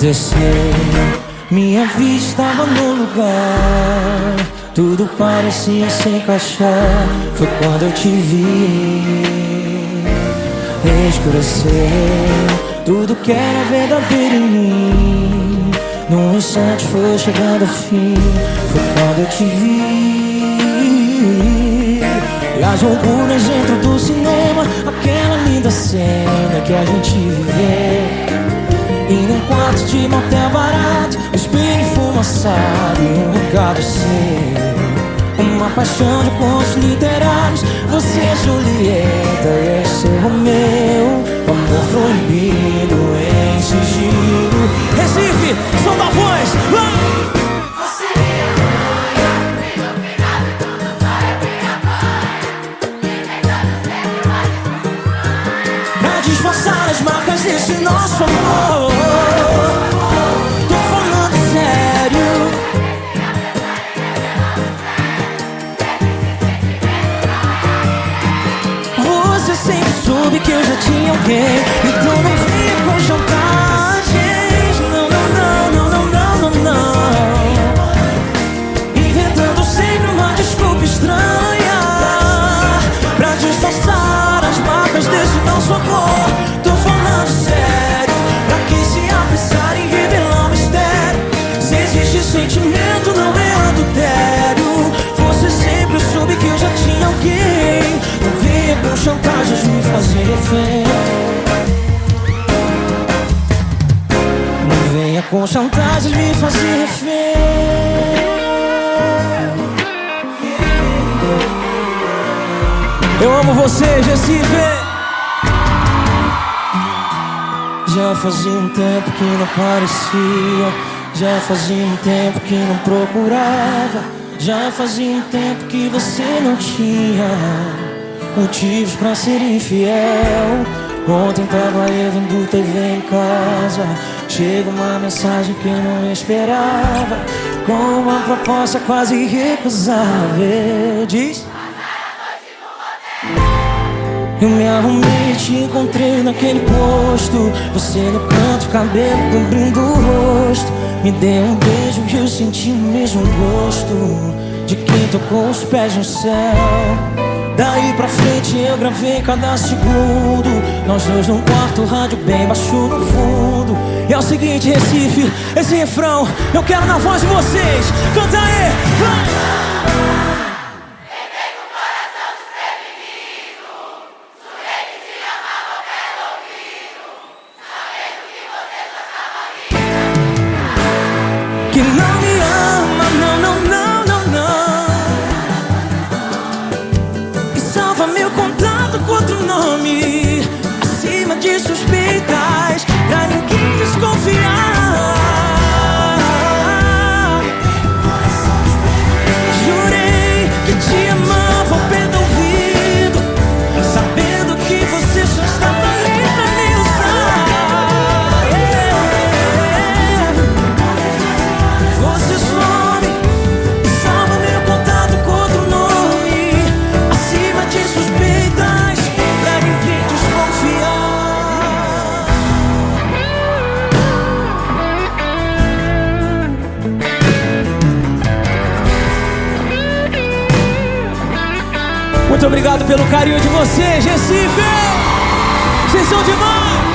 aconteceu? Minha vida estava no lugar. Tudo parecia se encaixar. Foi quando eu te vi. Escureceu tudo que era verdadeiro em mim. Num instante foi chegando ao fim. Foi quando eu te vi. E as loucuras dentro do cinema. Aquela linda cena que a gente viveu. De motel barato Espelho enfumaçado e um recado seu. Uma paixão de contos literários Você é Julieta e esse é Romeu. Amor proibido em sigilo. Recife, som da voz, vai! Pra disfarçar as marcas desse nosso amor que eu com chantagens me fazer refém Eu amo você, Recife. Já fazia um tempo que não aparecia. Já fazia um tempo que não procurava. Já fazia um tempo que você não tinha motivos pra ser infiel. Ontem tava eu vendo TV em casa. Chega uma mensagem que eu não esperava. Com uma proposta quase irrecusável. Diz. Eu me arrumei te encontrei naquele posto Você no canto, cabelo cobrindo o rosto Me deu um beijo e eu senti o mesmo gosto De quem tocou os pés no céu Daí pra frente eu gravei cada segundo. Nós dois num quarto, rádio bem baixo no fundo. E é o seguinte, Recife, esse refrão Eu quero na voz de vocês. Canta aí, vai! Acima obrigado pelo carinho de vocês, Recife! Vocês são demais!